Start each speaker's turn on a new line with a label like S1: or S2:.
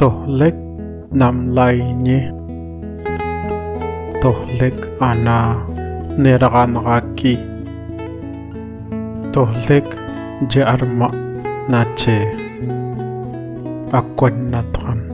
S1: tohlek namlainye tohlek ana neraqanaqaki tohlek je arma Akwan akkuannatqan